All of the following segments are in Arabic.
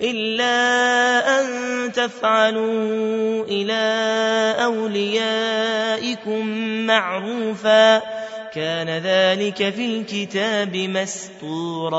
إلا أن تفعلوا إلى أوليائكم معروفا كان ذلك في الكتاب مسطورا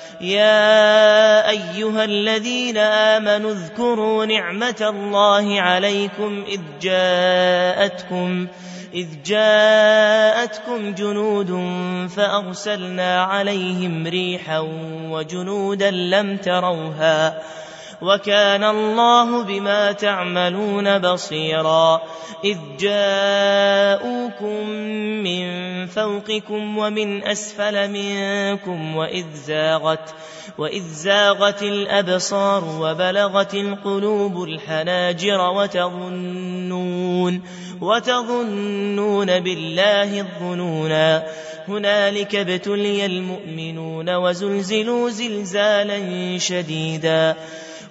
يا أيها الذين آمنوا اذكروا نعمة الله عليكم إذ جاءتكم إذ جاءتكم جنود فأرسلنا عليهم ريحا وجنودا لم تروها وكان الله بما تعملون بصيرا. إذ جاءوكم من فوقكم ومن أسفل منكم وإذ زاغت وإذ زاغت الأبصار وبلغت القلوب الحناجر وتظنون وتظنون بالله الظنونا هنالك ابتلي المؤمنون وزلزلوا زلزالا شديدا.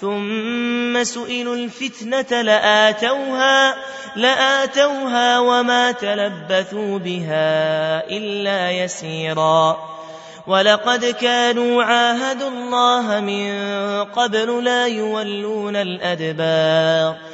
ثم سئلوا الفتنة لآتوها لآتوها وما تلبثوا بها إلا يسيرا. ولقد كانوا عاهدوا الله من قبل لا يولون الأدبار.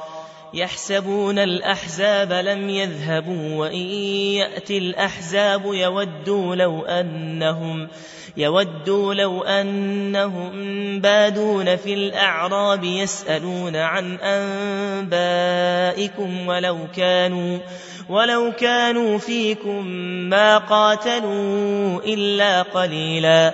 يحسبون الأحزاب لم يذهبوا وإن يأتي الأحزاب يودوا لو أنهم يودوا لو أنهم بادون في الأعراب يسألون عن أنبائكم ولو كانوا ولو كانوا فيكم ما قاتلوا إلا قليلا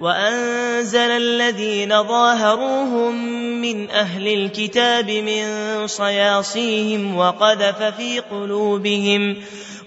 وأنزل الذين ظاهروهم من أهل الكتاب من صياصيهم وقذف في قلوبهم وقذف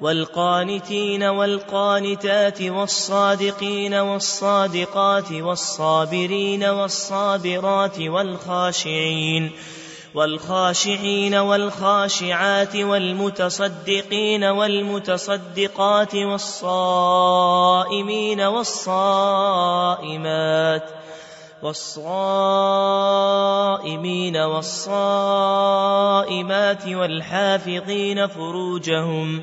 والقانتين والقانتات والصادقين والصادقات والصابرين والصابرات والخاشعين والخاشعين والخاشعات والمتصدقين والمتصدقات والصائمين والصائمات والصائمين والصائمات والحافظين فروجهم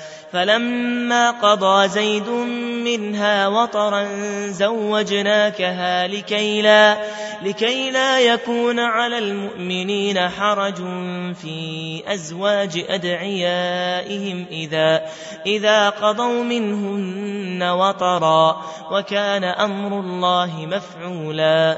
فلما قضى زيد منها وطرا زوجناكها لكي لا, لكي لا يكون على المؤمنين حرج في أزواج أدعيائهم إذا, إذا قضوا منهن وطرا وكان أمر الله مفعولا.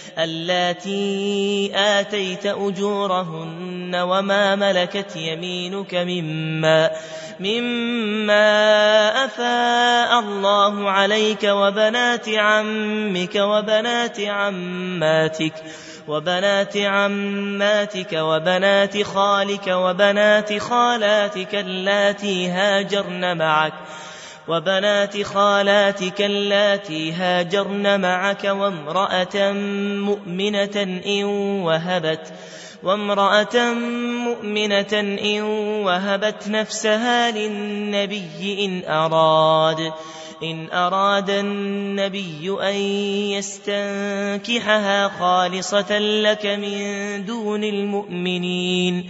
اللاتي آتيت أجورهن وما ملكت يمينك مما مما أفاء الله عليك وبنات عمك وبنات عماتك وبنات عماتك وبنات خالك وبنات خالاتك اللاتي هاجرن معك وبنات خالاتك اللاتي هاجرن معك وامرأة مؤمنة إن وهبت وامرأة مؤمنة إن وهبت نفسها للنبي إن أراد إن أراد النبي أن يستنكحها خالصة لك من دون المؤمنين.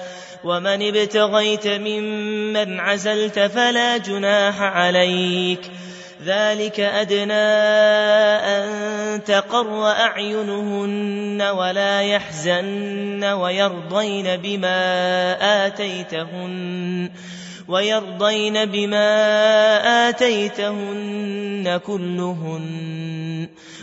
ومن ابتغيت ممن عزلت فلا جناح عليك. ذلك أدنى أن تقر أعينهن ولا يحزن ويرضين بما آتيتهن ويرضين بما آتيتهن كلهن.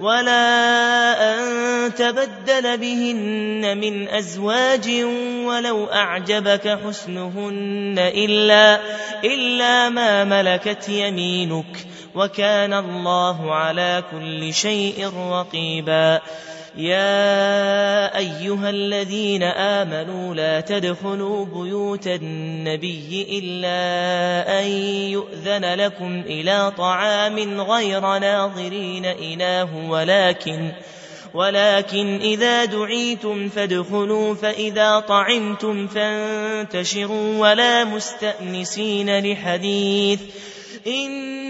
ولا أن تبدل بهن من أزواج ولو أعجبك حسنهن إلا, إلا ما ملكت يمينك وكان الله على كل شيء رقيبا يا أيها الذين آمنوا لا تدخلوا بيوت النبي إلا أن يؤذن لكم إلى طعام غير ناظرين إناه ولكن ولكن إذا دعيتم فادخلوا فإذا طعمتم فانتشروا ولا مستأنسين لحديث إن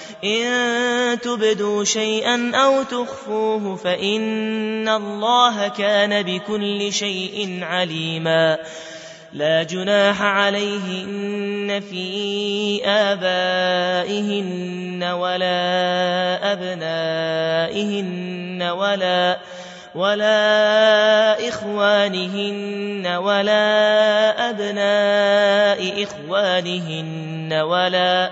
إن تبدوا شيئا أو تخفوه فإن الله كان بكل شيء عليما. لا جناح عليهن في آبائهن ولا أبنائهن ولا ولا إخوانهن ولا أبناء إخوانهن ولا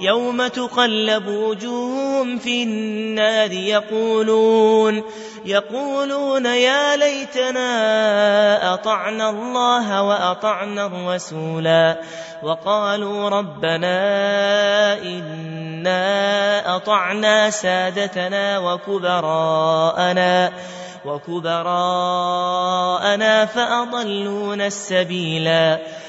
يوم تقلب وجوههم في النار يقولون يقولون يا ليتنا أطعنا الله وأطعنا الرسولا وقالوا ربنا إنا أطعنا سادتنا وكبراءنا وكبراءنا فأضلون السبيلا.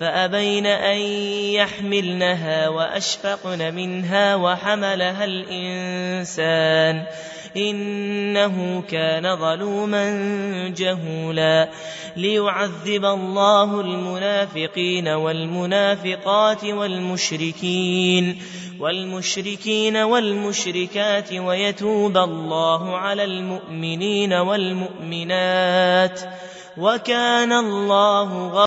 فأبين أن يحملنها وأشفقن منها وحملها الإنسان إنه كان ظلوما جهولا ليعذب الله المنافقين والمنافقات والمشركين والمشركين والمشركات ويتوب الله على المؤمنين والمؤمنات وكان الله